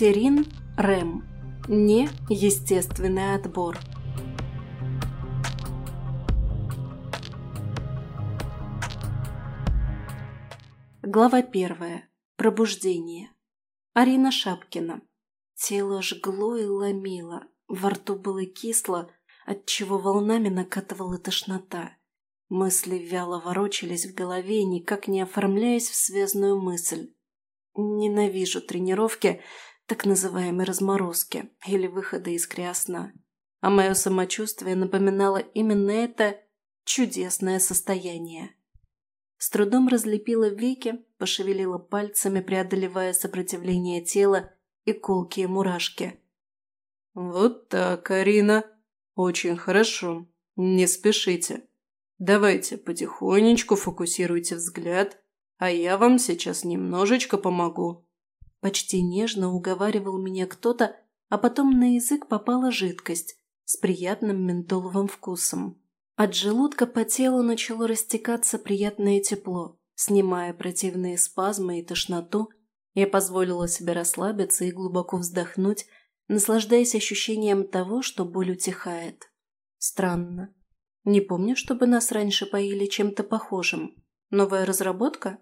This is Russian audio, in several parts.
Терин Рэм. Не естественный отбор. Глава первая. Пробуждение. Арина Шапкина. Тело жгло и ломило, во рту было кисло, отчего волнами накатывала тошнота. Мысли вяло ворочались в голове, никак не оформляясь в связную мысль. Ненавижу тренировки, так называемой разморозки или выхода из крясна. А мое самочувствие напоминало именно это чудесное состояние. С трудом разлепила веки, пошевелила пальцами, преодолевая сопротивление тела и колкие мурашки. «Вот так, Арина. Очень хорошо. Не спешите. Давайте потихонечку фокусируйте взгляд, а я вам сейчас немножечко помогу». Почти нежно уговаривал меня кто-то, а потом на язык попала жидкость с приятным ментоловым вкусом. От желудка по телу начало растекаться приятное тепло, снимая противные спазмы и тошноту. Я позволила себе расслабиться и глубоко вздохнуть, наслаждаясь ощущением того, что боль утихает. Странно. Не помню, чтобы нас раньше поили чем-то похожим. Новая разработка?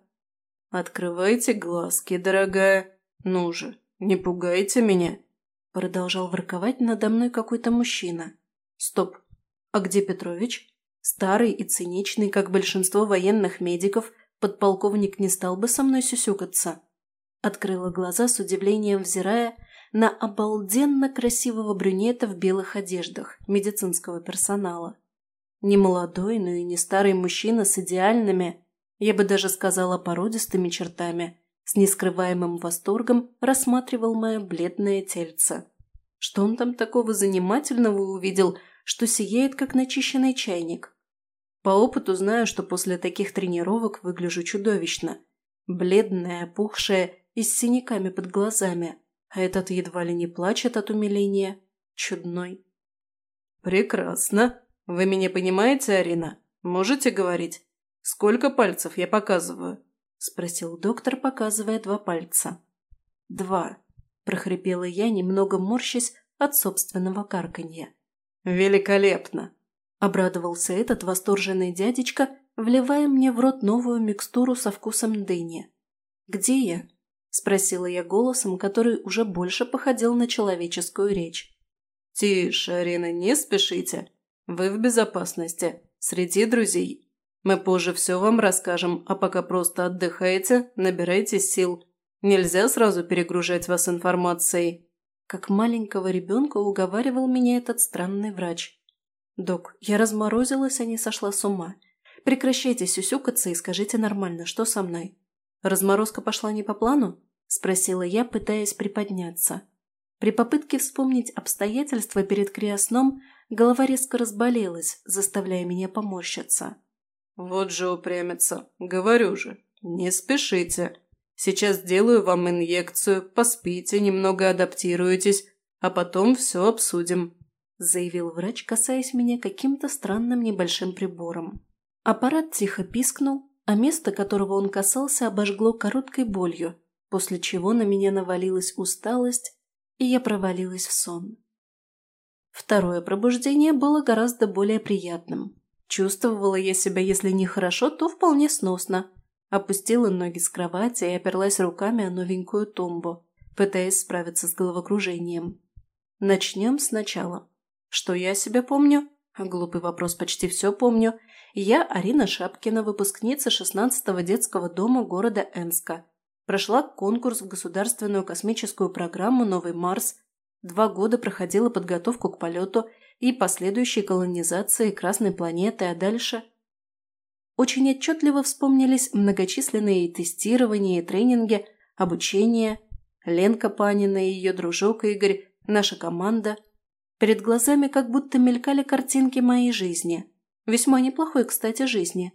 «Открывайте глазки, дорогая. Ну же, не пугайте меня!» Продолжал ворковать надо мной какой-то мужчина. «Стоп, а где Петрович? Старый и циничный, как большинство военных медиков, подполковник не стал бы со мной сюсюкаться». Открыла глаза с удивлением, взирая на обалденно красивого брюнета в белых одеждах медицинского персонала. Не молодой, но и не старый мужчина с идеальными, я бы даже сказала породистыми чертами, с нескрываемым восторгом рассматривал мое бледное тельце. Что он там такого занимательного увидел, что сияет, как начищенный чайник? По опыту знаю, что после таких тренировок выгляжу чудовищно. Бледная, опухшая и с синяками под глазами. А этот едва ли не плачет от умиления. Чудной. «Прекрасно. Вы меня понимаете, Арина? Можете говорить?» «Сколько пальцев я показываю?» – спросил доктор, показывая два пальца. «Два», – прохрипела я, немного морщась от собственного карканья. «Великолепно!» – обрадовался этот восторженный дядечка, вливая мне в рот новую микстуру со вкусом дыни. «Где я?» – спросила я голосом, который уже больше походил на человеческую речь. «Тише, Арина, не спешите. Вы в безопасности, среди друзей. Мы позже все вам расскажем, а пока просто отдыхайте, набирайтесь сил. Нельзя сразу перегружать вас информацией». Как маленького ребенка уговаривал меня этот странный врач. «Док, я разморозилась, а не сошла с ума. Прекращайте сюсюкаться и скажите нормально, что со мной?» «Разморозка пошла не по плану?» – спросила я, пытаясь приподняться. При попытке вспомнить обстоятельства перед криосном голова резко разболелась, заставляя меня поморщиться. «Вот же упрямится. Говорю же, не спешите. Сейчас сделаю вам инъекцию, поспите, немного адаптируетесь, а потом все обсудим», – заявил врач, касаясь меня каким-то странным небольшим прибором. Аппарат тихо пискнул, а место, которого он касался, обожгло короткой болью, после чего на меня навалилась усталость, и я провалилась в сон. Второе пробуждение было гораздо более приятным. Чувствовала я себя, если не хорошо, то вполне сносно. Опустила ноги с кровати и оперлась руками о новенькую тумбу, пытаясь справиться с головокружением. Начнем сначала. Что я себя помню? Глупый вопрос, почти все помню. Я Арина Шапкина, выпускница 16-го детского дома города Энска. Прошла конкурс в государственную космическую программу «Новый Марс». Два года проходила подготовку к полету и последующей колонизации Красной планеты, а дальше... Очень отчетливо вспомнились многочисленные тестирования и тренинги, обучение, Ленка Панина и ее дружок Игорь, наша команда. Перед глазами как будто мелькали картинки моей жизни. Весьма неплохой, кстати, жизни.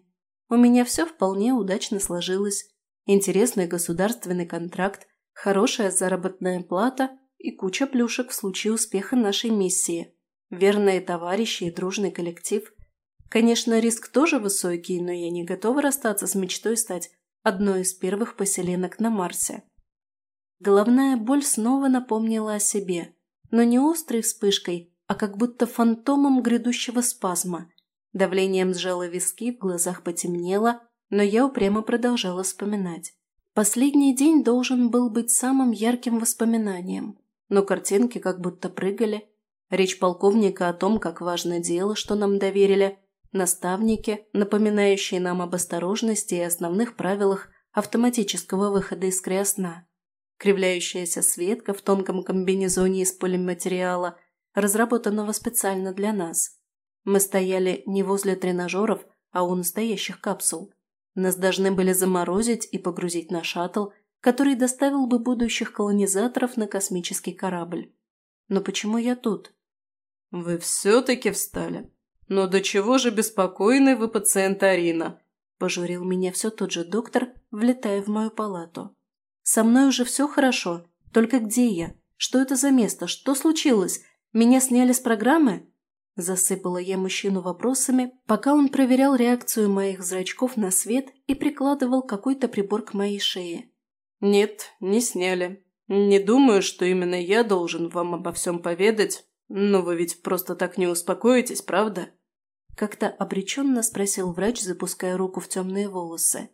У меня все вполне удачно сложилось. Интересный государственный контракт, хорошая заработная плата и куча плюшек в случае успеха нашей миссии верные товарищи и дружный коллектив. Конечно, риск тоже высокий, но я не готова расстаться с мечтой стать одной из первых поселенок на Марсе. Головная боль снова напомнила о себе, но не острой вспышкой, а как будто фантомом грядущего спазма. Давлением сжало виски, в глазах потемнело, но я упрямо продолжала вспоминать. Последний день должен был быть самым ярким воспоминанием, но картинки как будто прыгали. Речь полковника о том, как важно дело, что нам доверили, наставники, напоминающие нам об осторожности и основных правилах автоматического выхода из криосна. Кривляющаяся Светка в тонком комбинезоне из полиматериала, разработанного специально для нас. Мы стояли не возле тренажеров, а у настоящих капсул. Нас должны были заморозить и погрузить на шаттл, который доставил бы будущих колонизаторов на космический корабль. Но почему я тут? «Вы все-таки встали. Но до чего же беспокойны вы пациент Арина?» Пожурил меня все тот же доктор, влетая в мою палату. «Со мной уже все хорошо. Только где я? Что это за место? Что случилось? Меня сняли с программы?» Засыпала я мужчину вопросами, пока он проверял реакцию моих зрачков на свет и прикладывал какой-то прибор к моей шее. «Нет, не сняли. Не думаю, что именно я должен вам обо всем поведать, но вы ведь просто так не успокоитесь, правда?» Как-то обреченно спросил врач, запуская руку в темные волосы.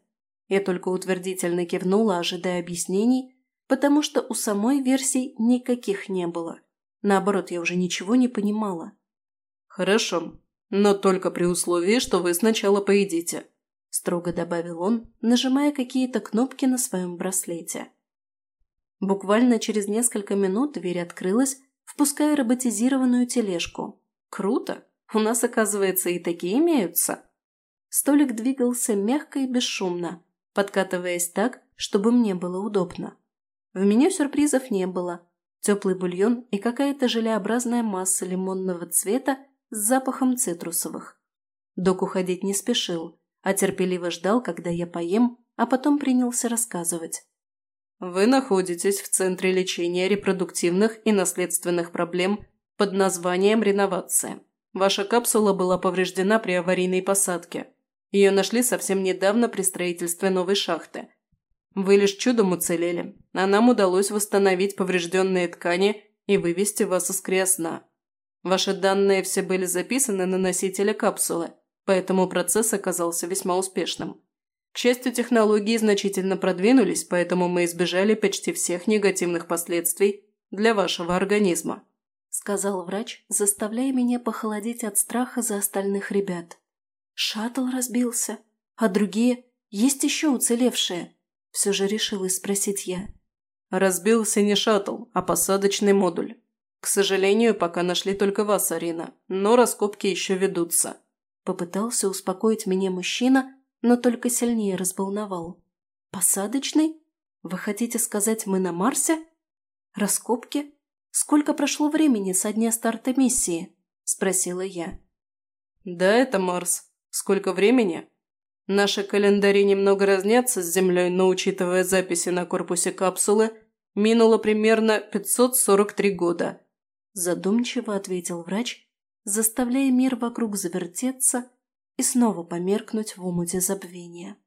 Я только утвердительно кивнула, ожидая объяснений, потому что у самой версий никаких не было. Наоборот, я уже ничего не понимала. «Хорошо, но только при условии, что вы сначала поедите», – строго добавил он, нажимая какие-то кнопки на своем браслете. Буквально через несколько минут дверь открылась, впуская роботизированную тележку. «Круто! У нас, оказывается, и такие имеются!» Столик двигался мягко и бесшумно, подкатываясь так, чтобы мне было удобно. В меню сюрпризов не было. Теплый бульон и какая-то желеобразная масса лимонного цвета с запахом цитрусовых. Док уходить не спешил, а терпеливо ждал, когда я поем, а потом принялся рассказывать. Вы находитесь в Центре лечения репродуктивных и наследственных проблем под названием «Реновация». Ваша капсула была повреждена при аварийной посадке. Ее нашли совсем недавно при строительстве новой шахты. Вы лишь чудом уцелели, а нам удалось восстановить поврежденные ткани и вывести вас из криосна. Ваши данные все были записаны на носителе капсулы, поэтому процесс оказался весьма успешным. К счастью, технологии значительно продвинулись, поэтому мы избежали почти всех негативных последствий для вашего организма», – сказал врач, заставляя меня похолодеть от страха за остальных ребят. «Шаттл разбился, а другие? Есть еще уцелевшие?» – все же решилась спросить я. «Разбился не шаттл, а посадочный модуль. «К сожалению, пока нашли только вас, Арина, но раскопки еще ведутся». Попытался успокоить меня мужчина, но только сильнее разболновал. «Посадочный? Вы хотите сказать, мы на Марсе? Раскопки? Сколько прошло времени со дня старта миссии?» – спросила я. «Да, это Марс. Сколько времени?» Наши календари немного разнятся с Землей, но, учитывая записи на корпусе капсулы, минуло примерно 543 года задумчиво ответил врач, заставляя мир вокруг завертеться и снова померкнуть в омуте забвения.